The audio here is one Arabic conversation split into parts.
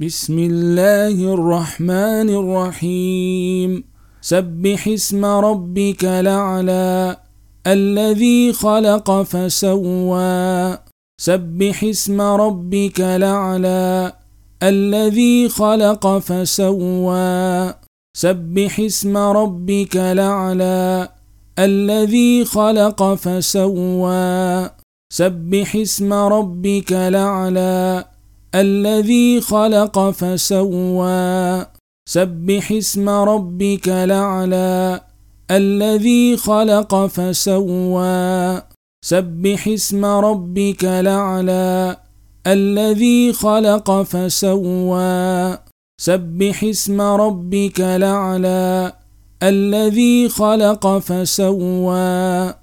بسم الله الرحمن الرحيم. سبح اسم ربك الأعلى الذي خلق فسوى. سبح اسم ربك الأعلى الذي خلق فسوى. سبح اسم ربك الأعلى الذي خلق فسوى. سبح اسم ربك الأعلى الذي خلق فسوى. سبح اسم ربك الأعلى. الذي خلق فسوى. سبح اسم ربك الأعلى. الذي خلق فسوى. سبح اسم ربك الأعلى. الذي خلق فسوى.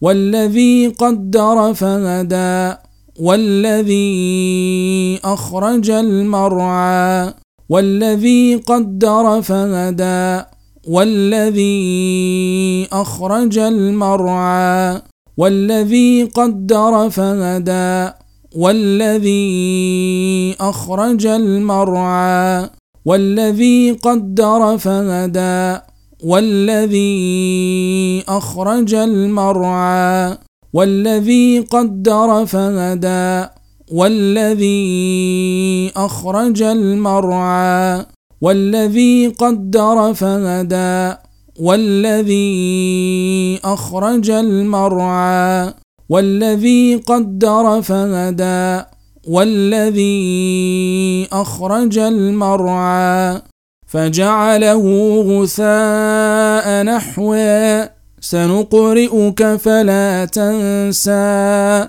والذي قدر فهدى. والذي أخرج المرعى والذي قدر فهدى والذي أخرج المرعى والذي قدر فهدى والذي أخرج المرعى والذي قدر فهدى والذي أخرج المرعى. والذي قدر فهدى والذي أخرج المرعى والذي قدر فهدى والذي أخرج المرعى والذي قدر فهدى والذي أخرج المرعى فجعله غثاء نحوه. سنقرئك فلا تنسى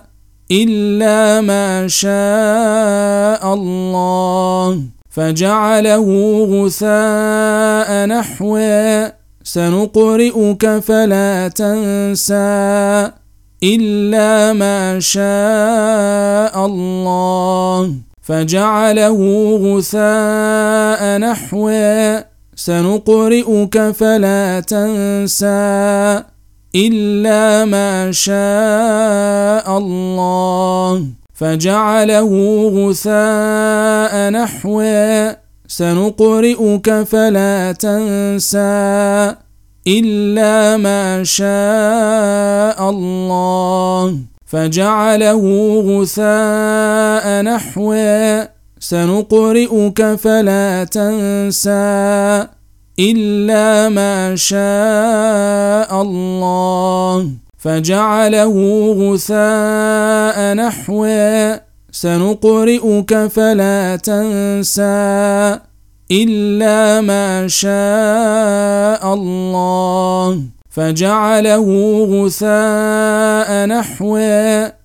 إلا ما شاء الله. فجعله غثاء نحوه. سنقرئك فلا تنسى إلا ما شاء الله. فجعله غثاء نحوه. سنقرئك فلا تنسى إلا ما شاء الله. فجعله غثاء نحوه. سنقرئك فلا تنسى إلا ما شاء الله. فجعله غثاء نحوه. سنقرئك فلا تنسى إلا ما شاء الله. فجعله غثاء نحوه. سنقرئك فلا تنسى إلا ما شاء الله. فجعله غثاء نحوه.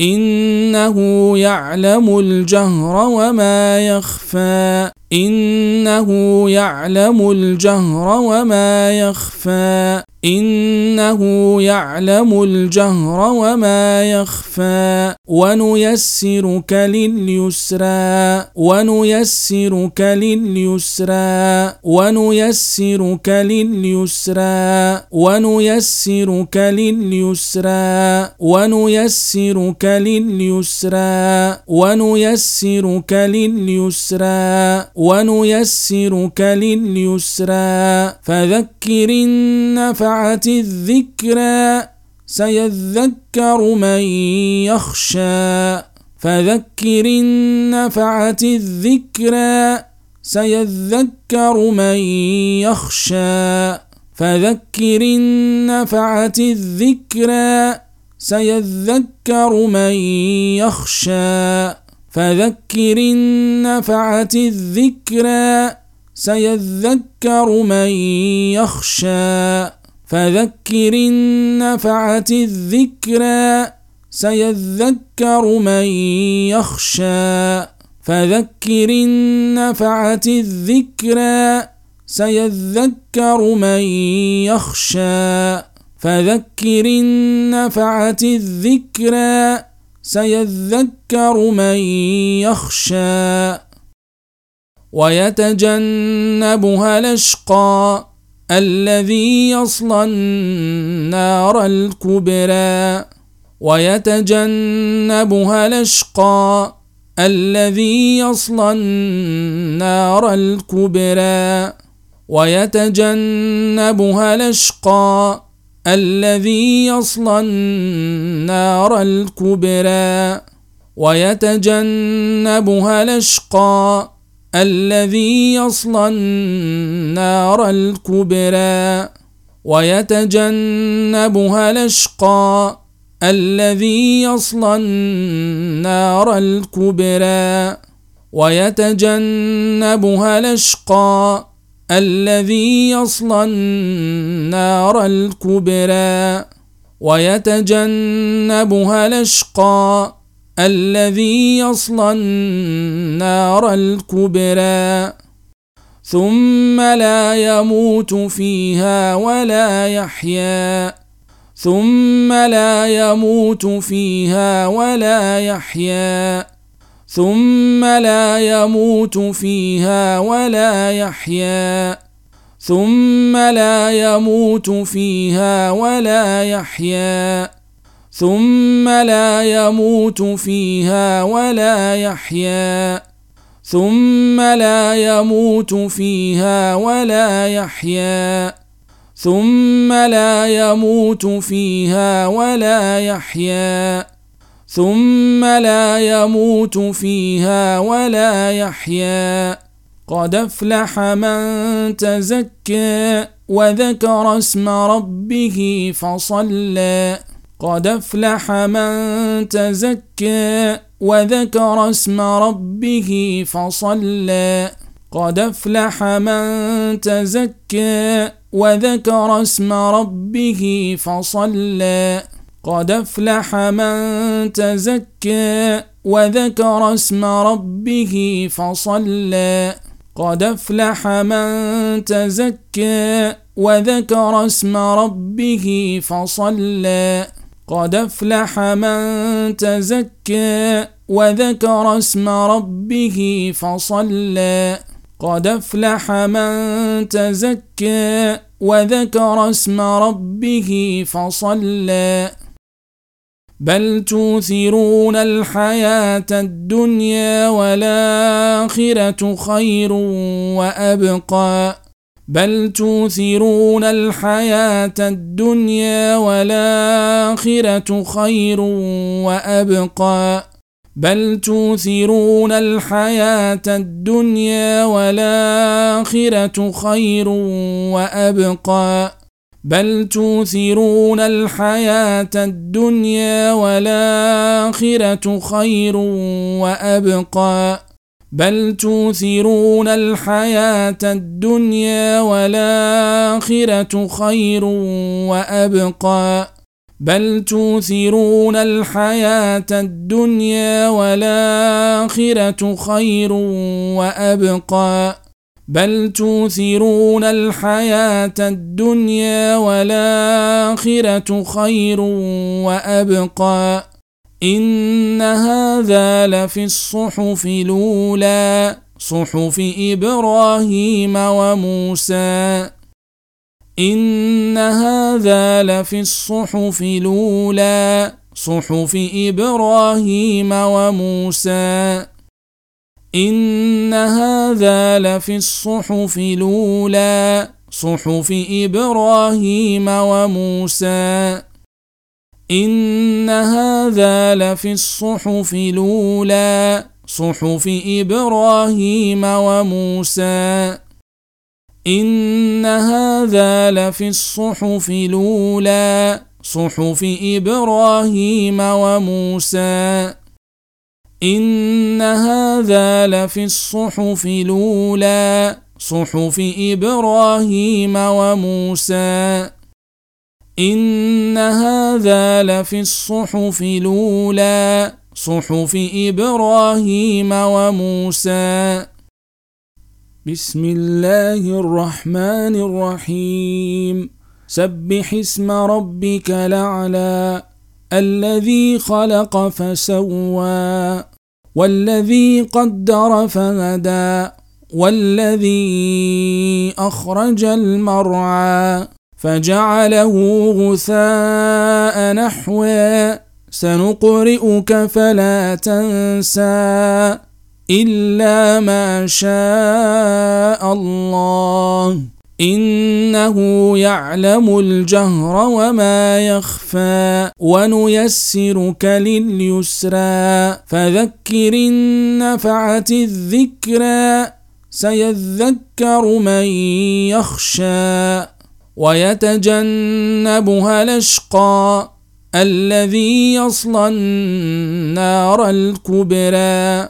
إنه يعلم الجهر وما يخفى. إنه يعلم الجهر وما يخفى. إنه يعلم الجهر وما يخفى ونيسرك لليسرى ونيسرك لليسرى ونيسرك لليسرى ونيسرك لليسرى ونيسرك لليسرى ونيسرك لليسرى ونيسرك لليسرى. فذكر الذكرى سيذكر من يخشى فذكر النفعة الذكرى سيذكر من يخشى فذكر النفعة الذكرى سيذكر من يخشى فذكر النفعة الذكرى سيذكر من يخشى فذكر النفعة الذكرى سيذكر من يخشى. فذكر النفعة الذكرى سيذكر من يخشى. فذكر النفعة الذكرى سيذكر من يخشى. ويتجنبها الأشقى. الذي يصلى النار الكبرى ويتجنبها الأشقى. الذي يصلى النار الكبرى ويتجنبها الأشقى. الذي يصلى النار الكبرى ويتجنبها الأشقى. الذي يصلى النار الكبرى ويتجنبها الأشقى الذي يصلى النار الكبرى ويتجنبها الأشقى الذي يصلى النار الكبرى ويتجنبها الأشقى الذي يصلى النار الكبرى ثم لا يموت فيها ولا يحيا ثم لا يموت فيها ولا يحيا ثم لا يموت فيها ولا يحيا ثم لا يموت فيها ولا يحيا. ثم لا يموت فيها ولا يحيا. ثم لا يموت فيها ولا يحيا. ثم لا يموت فيها ولا يحيا. ثم لا يموت فيها ولا يحيا. قد افلح من تزكى وذكر اسم ربه فصلى. قد افلح من تزكى وذكر اسم ربه فصلى قد افلح من تزكى وذكر اسم ربه فصلى قد افلح من تزكى وذكر اسم ربه فصلى قد افلح من تزكى وذكر اسم ربه فصلى قد افلح من تزكى وذكر اسم ربه فصلى. قد افلح من تزكى وذكر اسم ربه فصلى. بل توثرون الحياة الدنيا والآخرة خير وأبقى. بل توثرون الحياة الدنيا والآخرة خير وأبقى. بل توثرون الحياة الدنيا والآخرة خير وأبقى. بل توثرون الحياة الدنيا والآخرة خير وأبقى. بل توثرون الحياة الدنيا والآخرة خير وأبقى. بل توثرون الحياة الدنيا والآخرة خير وأبقى. بل توثرون الحياة الدنيا والآخرة خير وأبقى. إن هذا لفي الصحف الأولى صحف إبراهيم وموسى. إن هذا لفي الصحف الأولى صحف إبراهيم وموسى. إن هذا لفي الصحف الأولى صحف إبراهيم وموسى. إن هذا لفي الصحف الأولى صحف إبراهيم وموسى. إن هذا لفي الصحف الأولى صحف إبراهيم وموسى. إن هذا لفي الصحف الأولى صحف إبراهيم وموسى. إن هذا لفي الصحف الأولى صحف إبراهيم وموسى. بسم الله الرحمن الرحيم. سبح اسم ربك الأعلى الذي خلق فسوى والذي قدر فهدى والذي أخرج المرعى. فجعله غثاء نحوا سنقرئك فلا تنسى إلا ما شاء الله. إنه يعلم الجهر وما يخفى ونيسرك لليسرى. فذكر النفعة الذكرى سيذكر من يخشى. ويتجنبها الأشقى الذي يصلى النار الكبرى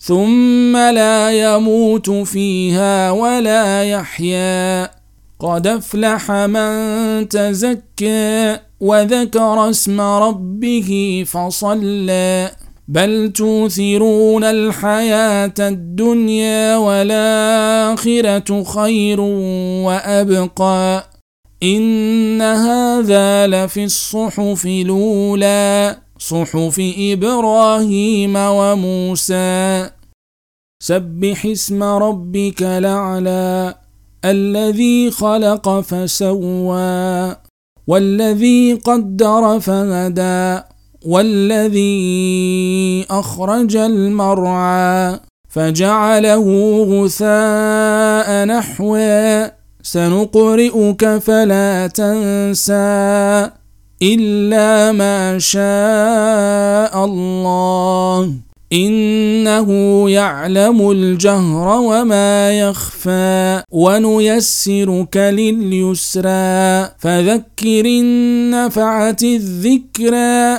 ثم لا يموت فيها ولا يحيا. قد أفلح من تزكى وذكر اسم ربه فصلى. بل توثرون الحياة الدنيا والآخرة خير وأبقى إن هذا لفي الصحف الأولى صحف إبراهيم وموسى. سبح اسم ربك الأعلى الذي خلق فسوى والذي قدر فهدى. والذي أخرج المرعى فجعله غثاء نحوا سنقرئك فلا تنسى إلا ما شاء الله. إنه يعلم الجهر وما يخفى ونيسرك لليسرى. فذكر النفعة الذكرى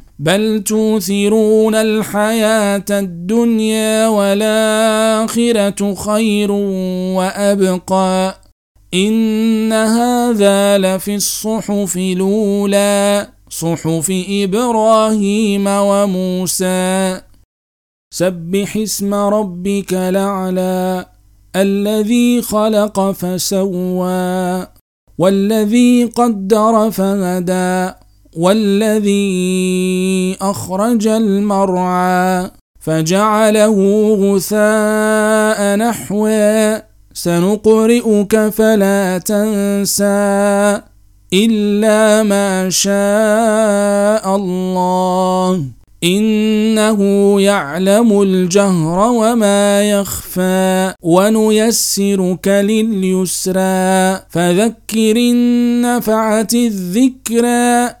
بل توثرون الحياة الدنيا والآخرة خير وأبقى إن هذا لفي الصحف الأولى صحف إبراهيم وموسى. سبح اسم ربك الأعلى الذي خلق فسوى والذي قدر فهدى. والذي أخرج المرعى فجعله غثاء نحوا سنقرئك فلا تنسى إلا ما شاء الله. إنه يعلم الجهر وما يخفى. ونيسرك لليسرى. فذكر النفعة الذكرى.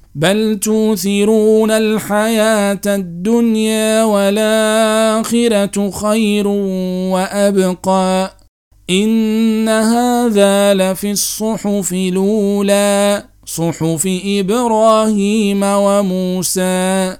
بل توثرون الحياة الدنيا والآخرة خير وأبقى إن هذا لفي الصحف الأولى صحف إبراهيم وموسى